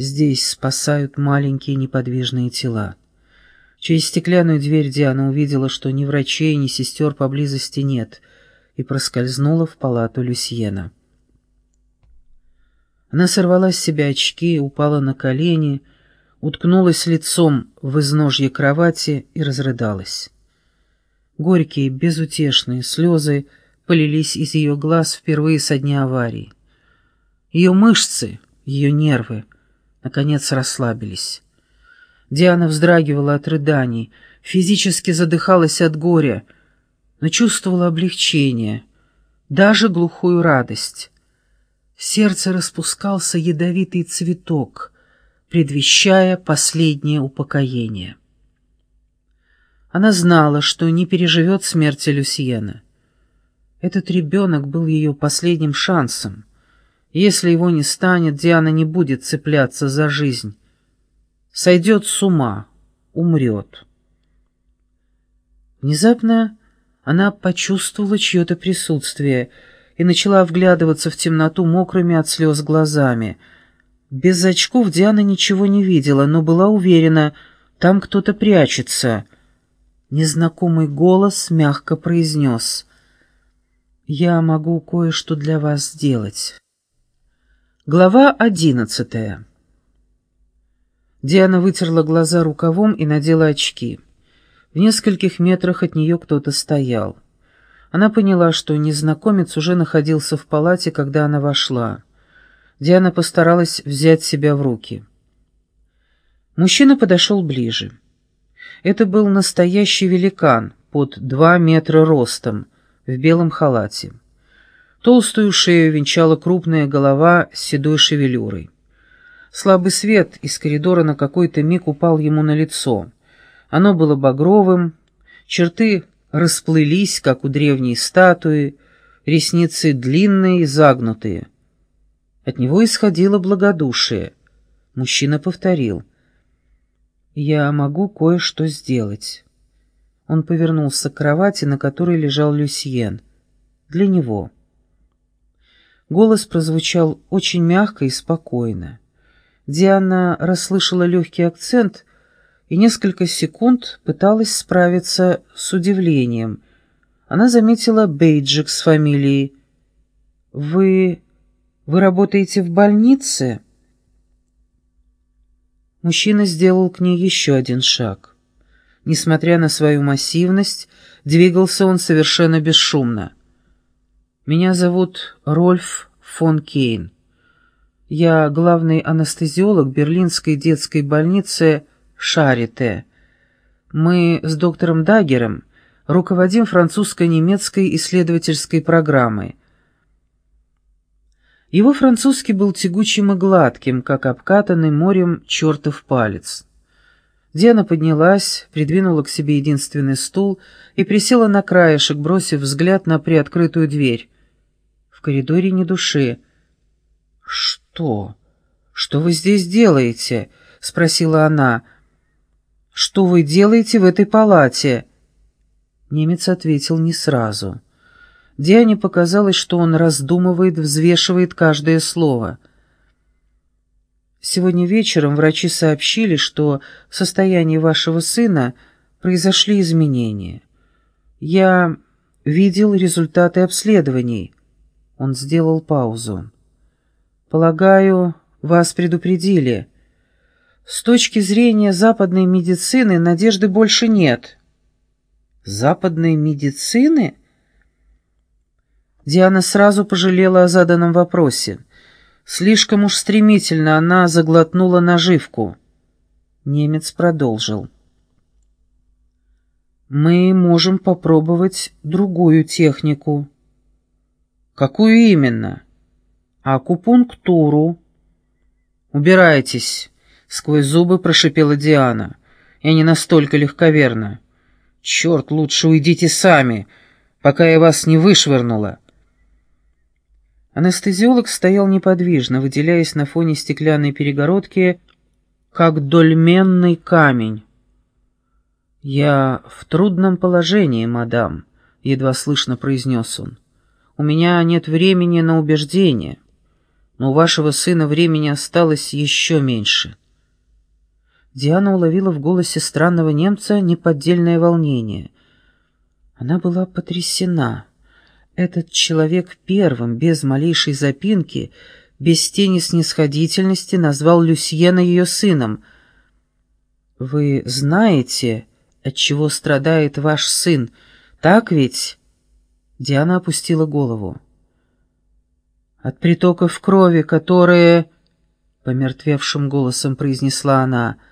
Здесь спасают маленькие неподвижные тела. Через стеклянную дверь Диана увидела, что ни врачей, ни сестер поблизости нет, и проскользнула в палату Люсьена. Она сорвала с себя очки, упала на колени, уткнулась лицом в изножье кровати и разрыдалась. Горькие, безутешные слезы полились из ее глаз впервые со дня аварии. Ее мышцы, ее нервы, наконец, расслабились. Диана вздрагивала от рыданий, физически задыхалась от горя, но чувствовала облегчение, даже глухую радость. В сердце распускался ядовитый цветок, предвещая последнее упокоение. Она знала, что не переживет смерти Люсьена. Этот ребенок был ее последним шансом. Если его не станет, Диана не будет цепляться за жизнь. Сойдет с ума, умрет. Внезапно она почувствовала чье-то присутствие и начала вглядываться в темноту мокрыми от слез глазами. Без очков Диана ничего не видела, но была уверена, там кто-то прячется. Незнакомый голос мягко произнес «Я могу кое-что для вас сделать». Глава одиннадцатая. Диана вытерла глаза рукавом и надела очки. В нескольких метрах от нее кто-то стоял. Она поняла, что незнакомец уже находился в палате, когда она вошла. Диана постаралась взять себя в руки. Мужчина подошел ближе. Это был настоящий великан, под два метра ростом, в белом халате. Толстую шею венчала крупная голова с седой шевелюрой. Слабый свет из коридора на какой-то миг упал ему на лицо. Оно было багровым, черты расплылись, как у древней статуи, ресницы длинные и загнутые. От него исходило благодушие. Мужчина повторил. «Я могу кое-что сделать». Он повернулся к кровати, на которой лежал Люсьен. «Для него». Голос прозвучал очень мягко и спокойно. Диана расслышала легкий акцент и несколько секунд пыталась справиться с удивлением. Она заметила бейджик с фамилией. «Вы... вы работаете в больнице?» Мужчина сделал к ней еще один шаг. Несмотря на свою массивность, двигался он совершенно бесшумно. Меня зовут Рольф фон Кейн. Я главный анестезиолог Берлинской детской больницы Шарите. Мы с доктором Даггером руководим французско-немецкой исследовательской программой. Его французский был тягучим и гладким, как обкатанный морем чертов палец. Диана поднялась, придвинула к себе единственный стул и присела на краешек, бросив взгляд на приоткрытую дверь. В коридоре ни души. «Что? Что вы здесь делаете?» — спросила она. «Что вы делаете в этой палате?» Немец ответил не сразу. Диане показалось, что он раздумывает, взвешивает каждое слово. «Сегодня вечером врачи сообщили, что в состоянии вашего сына произошли изменения. Я видел результаты обследований». Он сделал паузу. «Полагаю, вас предупредили. С точки зрения западной медицины надежды больше нет». «Западной медицины?» Диана сразу пожалела о заданном вопросе. Слишком уж стремительно она заглотнула наживку. Немец продолжил. «Мы можем попробовать другую технику». «Какую именно?» «Акупунктуру». «Убирайтесь», — сквозь зубы прошипела Диана. «Я не настолько легковерна. Черт, лучше уйдите сами, пока я вас не вышвырнула». Анестезиолог стоял неподвижно, выделяясь на фоне стеклянной перегородки, как дольменный камень. «Я в трудном положении, мадам», — едва слышно произнес он. У меня нет времени на убеждения. но у вашего сына времени осталось еще меньше». Диана уловила в голосе странного немца неподдельное волнение. Она была потрясена. Этот человек первым, без малейшей запинки, без тени снисходительности, назвал Люсьена ее сыном. «Вы знаете, от чего страдает ваш сын, так ведь?» Диана опустила голову. «От притоков крови, которые...» — помертвевшим голосом произнесла она —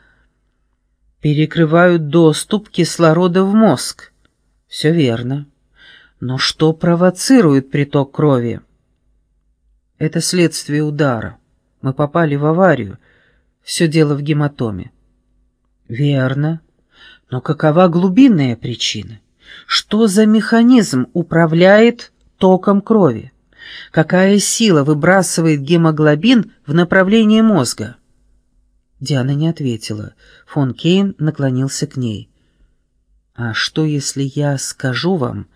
перекрывают доступ кислорода в мозг. Все верно. Но что провоцирует приток крови? Это следствие удара. Мы попали в аварию. Все дело в гематоме. Верно. Но какова глубинная причина? Что за механизм управляет током крови? Какая сила выбрасывает гемоглобин в направлении мозга? Диана не ответила. Фон Кейн наклонился к ней. «А что, если я скажу вам,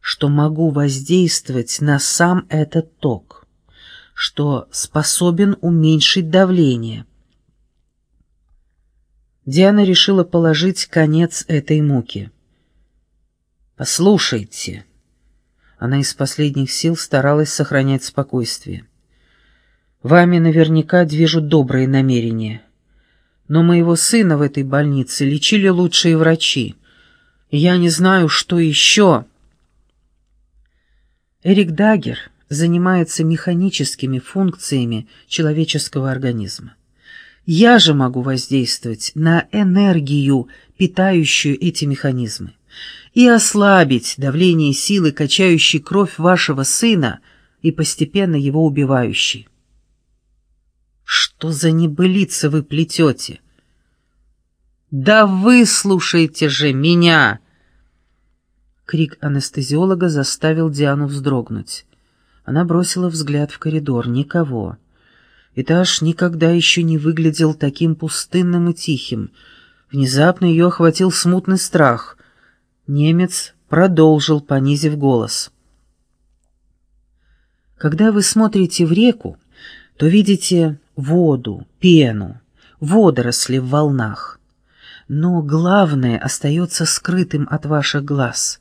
что могу воздействовать на сам этот ток, что способен уменьшить давление?» Диана решила положить конец этой муке. «Послушайте». Она из последних сил старалась сохранять спокойствие. «Вами наверняка движут добрые намерения» но моего сына в этой больнице лечили лучшие врачи. Я не знаю, что еще. Эрик Дагер занимается механическими функциями человеческого организма. Я же могу воздействовать на энергию, питающую эти механизмы, и ослабить давление силы, качающей кровь вашего сына и постепенно его убивающей. Что за небылицы вы плетете? Да выслушайте же меня! Крик анестезиолога заставил Диану вздрогнуть. Она бросила взгляд в коридор. Никого. Этаж никогда еще не выглядел таким пустынным и тихим. Внезапно ее охватил смутный страх. Немец продолжил, понизив голос. «Когда вы смотрите в реку, то видите воду, пену, водоросли в волнах. Но главное остается скрытым от ваших глаз.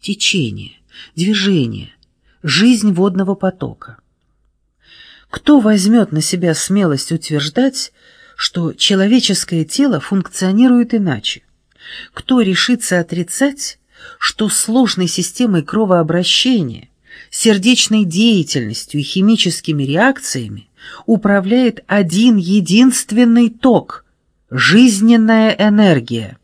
Течение, движение, жизнь водного потока. Кто возьмет на себя смелость утверждать, что человеческое тело функционирует иначе? Кто решится отрицать, что сложной системой кровообращения, сердечной деятельностью и химическими реакциями управляет один единственный ток – жизненная энергия –